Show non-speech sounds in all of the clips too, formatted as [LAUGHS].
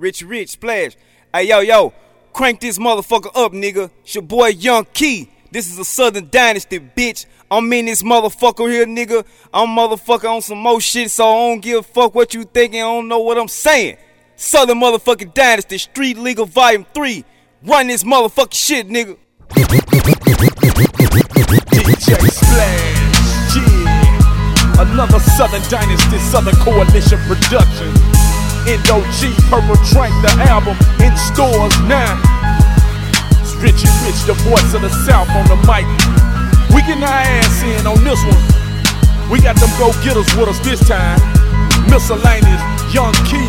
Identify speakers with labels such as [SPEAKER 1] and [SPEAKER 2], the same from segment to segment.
[SPEAKER 1] Rich Rich Splash. Hey yo yo, crank this motherfucker up, nigga. It's your boy Young Key. This is a Southern Dynasty, bitch. I'm in this motherfucker here, nigga. I'm motherfucker on some more shit, so I don't give a fuck what you thinking. I don't know what I'm saying. Southern motherfucking Dynasty, Street Legal Volume 3. Run this motherfucking shit, nigga.
[SPEAKER 2] DJ Splash, yeah. Another Southern Dynasty, Southern Coalition production. Indo G, Purple Drank, the album in stores now. It's Richie Rich, the voice of the South on the mic. We getting our ass in on this one. We got them go getters with us this time. Miscellaneous, Young Key.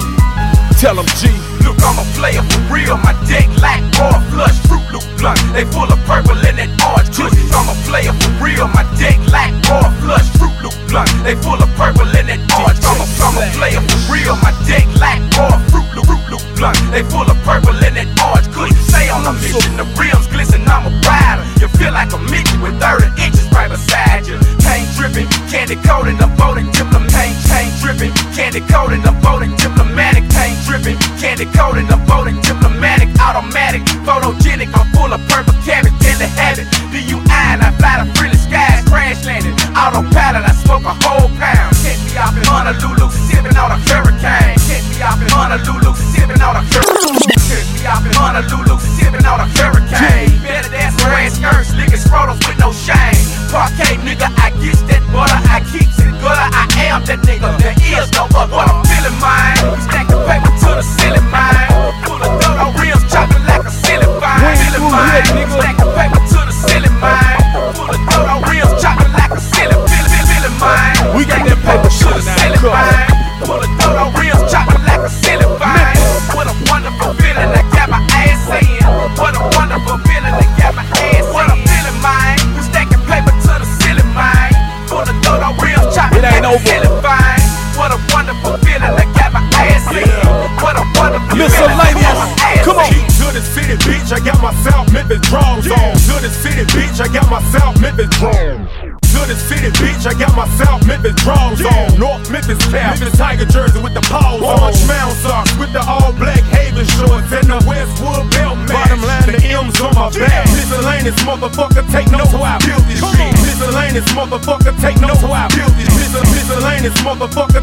[SPEAKER 2] Tell them G.
[SPEAKER 3] Look, I'm a player for real. My dick lack raw flush, fruit loop blunt. They full of purple and that orange kush. I'm a player for real. My dick lack raw flush, fruit loop blunt. They full of purple and. A player for real. My dick lack raw fruit loop, fruit loop blunt. They full of purple and that orange kush. Say on a mission, the rims glisten. I'm a rider. You feel like a midget with 30 inches right beside you. Pain dripping, candy coated, I'm voting diplomatic. Paint dripping, candy coated, I'm voting diplomatic. Pain dripping, candy coated, I'm voting diplomatic. Automatic, photogenic, I'm full of purple cabbage carrots, daily habit. DUI and I fly to friendly skies, crash landing. Autopilot, I smoke a whole pound. Hit me off in Honolulu, sipping on a hurricane. Hit me off in Honolulu, sipping on a hurricane. Hit me off in Honolulu, sipping on a hurricane. Better for ass skirts, licking scrotals with no shame. Parquet nigga, I get that butter, I keeps it gutter, I am that nigga. There is no other.
[SPEAKER 4] City, bitch, I got my South Memphis draws on. To the city, bitch, I got my South Memphis draws. To the city, bitch, I got my South Memphis draws on. North Memphis cap, Memphis Tiger jersey with the paws on. Orange mound socks with the all black Haven shorts and the Westwood belt match. Bottom line, the M's on my back. Miscellaneous motherfucker, take notes how I build this shit. Miscellaneous motherfucker, take notes how I build this shit. Miscellaneous motherfucker,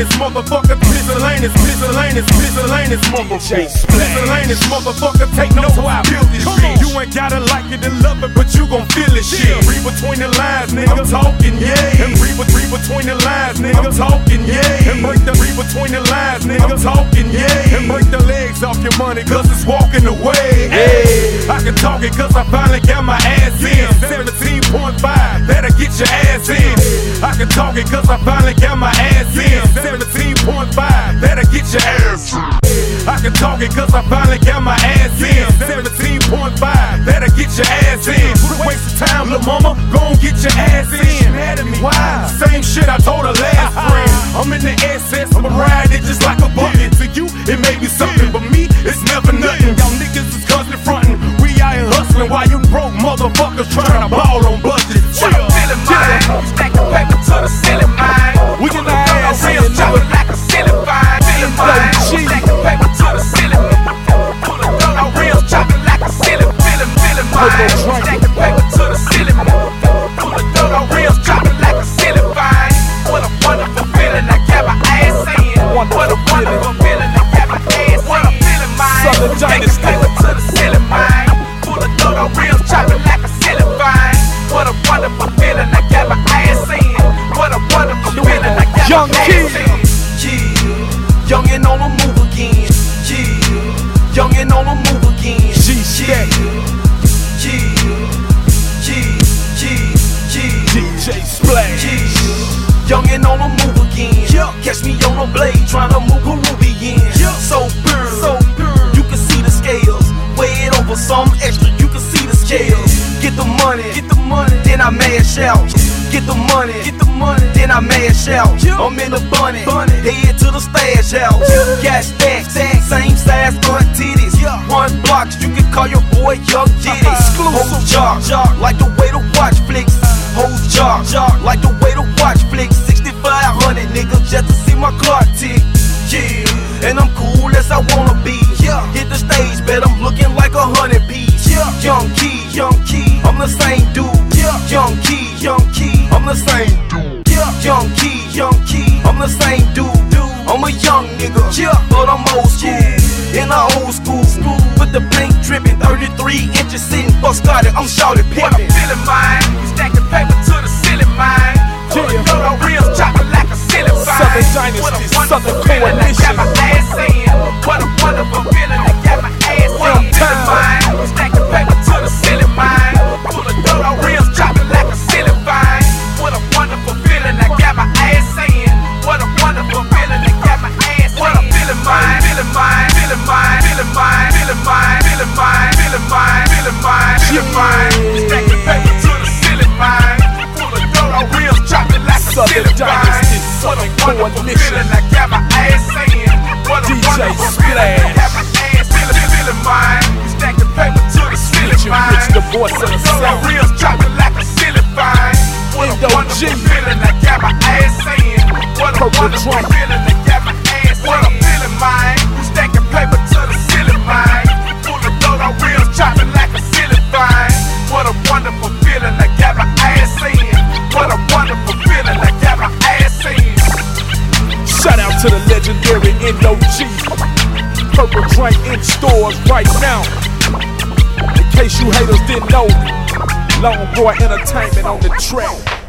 [SPEAKER 4] miscellaneous motherfucker, miscellaneous, miscellaneous, miscellaneous motherfucker. Miscellaneous motherfucker, take notes how I build this shit. You ain't gotta like it and love it, but you gon' feel it shit. Read between the lines, nigga. I'm talking, yeah. And read, read between the lines, nigga. I'm talking, yeah. And break the read between the lines, nigga. I'm talking, yeah. And break the legs off your money, cause it's walking away. Hey, I can talk it cause I finally got my ass in. 17.5, that'll get your ass in. I can talk it cause I finally got my ass in. 17.5, that'll get your ass in. I can talk it cause I finally got my ass in. 17.5, that'll get your ass in. Waste of time, little mama, go and get your ass in. Mad at me, why? Same shit I told her last [LAUGHS] friend. I'm in the SS, I'm riding it just like a bucket. To you, it may be something, but me, it's never nothing. Y'all niggas is constantly frontin'. We out here hustling while you broke motherfuckers trying to ball on
[SPEAKER 2] Young King.
[SPEAKER 1] Yeah, young and on the move again. Yeah, young and on the move again. Yeah, yeah, yeah, yeah.
[SPEAKER 2] DJ Splash.
[SPEAKER 1] Yeah, young and on the move again. Catch me on the blade trying to move Peruvian. So pure, so pure. You can see the scales. Weigh it over some extra. You can see the scales. Get the money, get the money. Then I mash out. Get the money, get the money. Then I mash out. I'm in the bunny, bunny. head to the stash house. Got stacks, same size, blunt titties. One blocks, you can call your boy Young Jitty. [LAUGHS] Whole jar, like the way to watch flicks. Whole jar, like the way to watch flicks. 6500 niggas just to see my car tick. Yeah, and I'm cool as I wanna be. Yeah, hit the stage, bet I'm looking like a hundred bees. Yeah, young key, young key, I'm the same dude. Yeah, young key. Young Key, I'm the same dude. Yeah. Young Key, Young Key, I'm the same dude. I'm a young nigga, yeah. but I'm old school. In the old school, school with the paint dripping, 33 inches sitting, fuck started, I'm shouted
[SPEAKER 3] What I'm feeling, mine. Stacking paper to the ceiling, mine. Full of dodo reels, chopping like a ceiling vine.
[SPEAKER 2] Southern Dynasty,
[SPEAKER 3] What a wonderful
[SPEAKER 2] Southern
[SPEAKER 3] feeling, I got
[SPEAKER 2] Coalition.
[SPEAKER 3] my ass in. What a wonderful feeling,
[SPEAKER 2] voice of the
[SPEAKER 3] Dodo
[SPEAKER 2] South.
[SPEAKER 3] reels, chopping like a ceiling vine. What a wonderful feeling, I got my ass in. What a wonderful feeling, I got my ass in. What a feeling, mine. Stacking paper to the ceiling, mine. Full of reels, chopping like a ceiling vine. What a wonderful feeling, I got my ass in. What a wonderful feeling, I got my ass in.
[SPEAKER 2] Shout out to the legendary NOG. Purple drink in stores right now. Case you haters didn't know, Long Boy Entertainment on the track.